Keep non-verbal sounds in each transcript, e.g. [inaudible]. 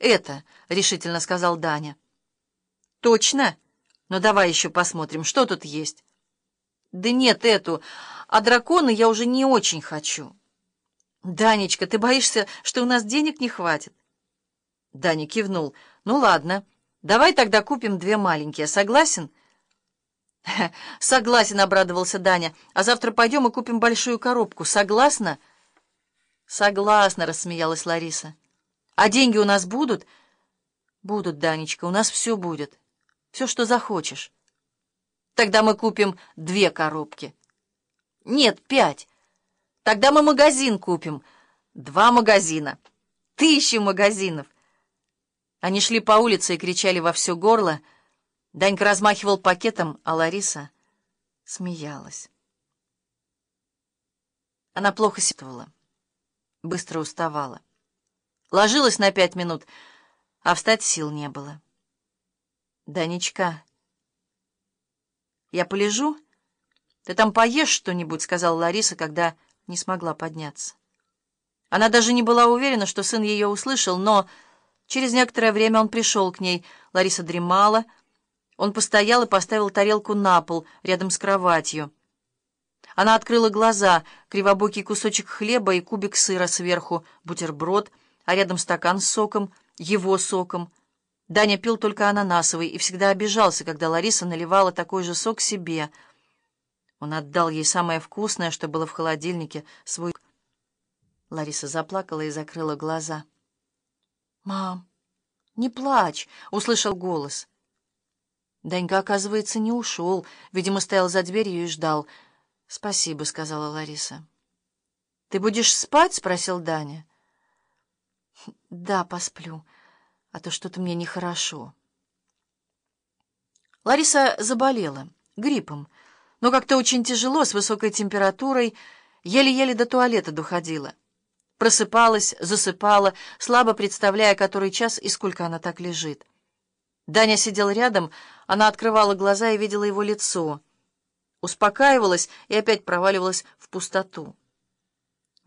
«Это», — решительно сказал Даня. «Точно? Ну давай еще посмотрим, что тут есть». «Да нет, эту, а драконы я уже не очень хочу». «Данечка, ты боишься, что у нас денег не хватит?» Даня кивнул. «Ну ладно, давай тогда купим две маленькие. Согласен?» [laughs] «Согласен», — обрадовался Даня. «А завтра пойдем и купим большую коробку. Согласна?» «Согласна», — рассмеялась Лариса. «А деньги у нас будут?» «Будут, Данечка, у нас все будет. Все, что захочешь». «Тогда мы купим две коробки». «Нет, пять. Тогда мы магазин купим. Два магазина. Тысячи магазинов». Они шли по улице и кричали во все горло. Данька размахивал пакетом, а Лариса смеялась. Она плохо сетовала, быстро уставала. Ложилась на пять минут, а встать сил не было. «Данечка, я полежу? Ты там поешь что-нибудь?» — сказала Лариса, когда не смогла подняться. Она даже не была уверена, что сын ее услышал, но через некоторое время он пришел к ней. Лариса дремала. Он постоял и поставил тарелку на пол рядом с кроватью. Она открыла глаза, кривобокий кусочек хлеба и кубик сыра сверху, бутерброд, а рядом стакан с соком, его соком. Даня пил только ананасовый и всегда обижался, когда Лариса наливала такой же сок себе. Он отдал ей самое вкусное, что было в холодильнике, свой... Лариса заплакала и закрыла глаза. «Мам, не плачь!» — услышал голос. Данька, оказывается, не ушел. Видимо, стоял за дверью и ждал. «Спасибо», — сказала Лариса. «Ты будешь спать?» — спросил Даня. «Да, посплю» а то что-то мне нехорошо. Лариса заболела гриппом, но как-то очень тяжело, с высокой температурой, еле-еле до туалета доходила. Просыпалась, засыпала, слабо представляя, который час и сколько она так лежит. Даня сидел рядом, она открывала глаза и видела его лицо. Успокаивалась и опять проваливалась в пустоту.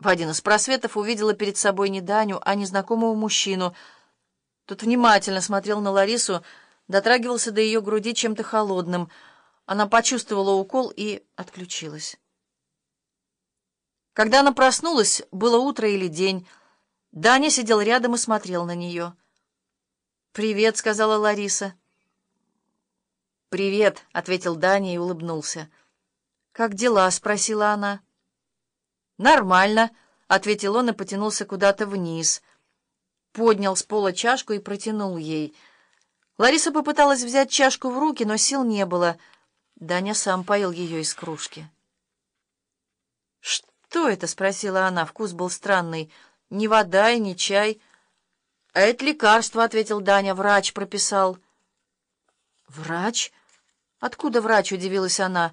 В один из просветов увидела перед собой не Даню, а незнакомого мужчину — тот внимательно смотрел на Ларису, дотрагивался до ее груди чем-то холодным. Она почувствовала укол и отключилась. Когда она проснулась, было утро или день. Даня сидел рядом и смотрел на нее. «Привет», — сказала Лариса. «Привет», — ответил Даня и улыбнулся. «Как дела?» — спросила она. «Нормально», — ответил он и потянулся куда-то вниз — поднял с пола чашку и протянул ей. Лариса попыталась взять чашку в руки, но сил не было. Даня сам поил ее из кружки. «Что это?» — спросила она. Вкус был странный. «Ни вода и ни чай». «А это лекарство», — ответил Даня. «Врач прописал». «Врач? Откуда врач?» — удивилась она.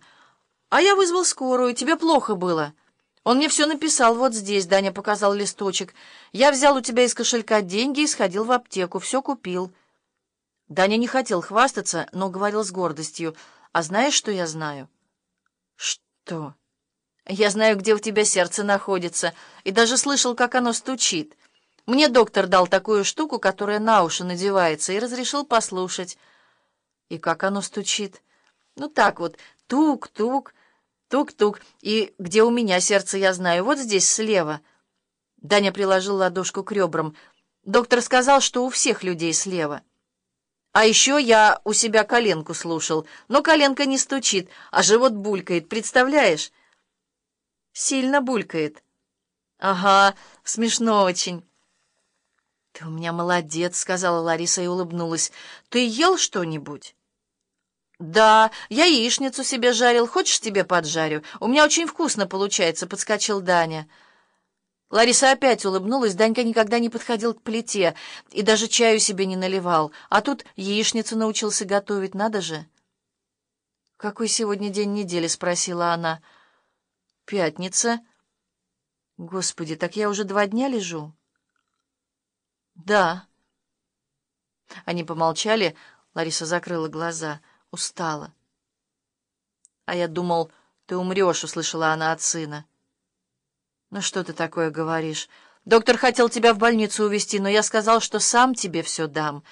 «А я вызвал скорую. Тебе плохо было». Он мне все написал вот здесь, Даня показал листочек. Я взял у тебя из кошелька деньги и сходил в аптеку, все купил. Даня не хотел хвастаться, но говорил с гордостью. А знаешь, что я знаю? Что? Я знаю, где у тебя сердце находится, и даже слышал, как оно стучит. Мне доктор дал такую штуку, которая на уши надевается, и разрешил послушать. И как оно стучит? Ну так вот, тук-тук, Тук-тук. И где у меня сердце, я знаю. Вот здесь, слева. Даня приложил ладошку к ребрам. Доктор сказал, что у всех людей слева. А еще я у себя коленку слушал. Но коленка не стучит, а живот булькает. Представляешь? Сильно булькает. Ага, смешно очень. «Ты у меня молодец», — сказала Лариса и улыбнулась. «Ты ел что-нибудь?» «Да, я яичницу себе жарил. Хочешь, тебе поджарю? У меня очень вкусно получается», — подскочил Даня. Лариса опять улыбнулась. Данька никогда не подходил к плите и даже чаю себе не наливал. А тут яичницу научился готовить, надо же. «Какой сегодня день недели?» — спросила она. «Пятница». «Господи, так я уже два дня лежу?» «Да». Они помолчали. Лариса закрыла глаза. Устала. «А я думал, ты умрешь», — услышала она от сына. «Ну что ты такое говоришь? Доктор хотел тебя в больницу увезти, но я сказал, что сам тебе все дам».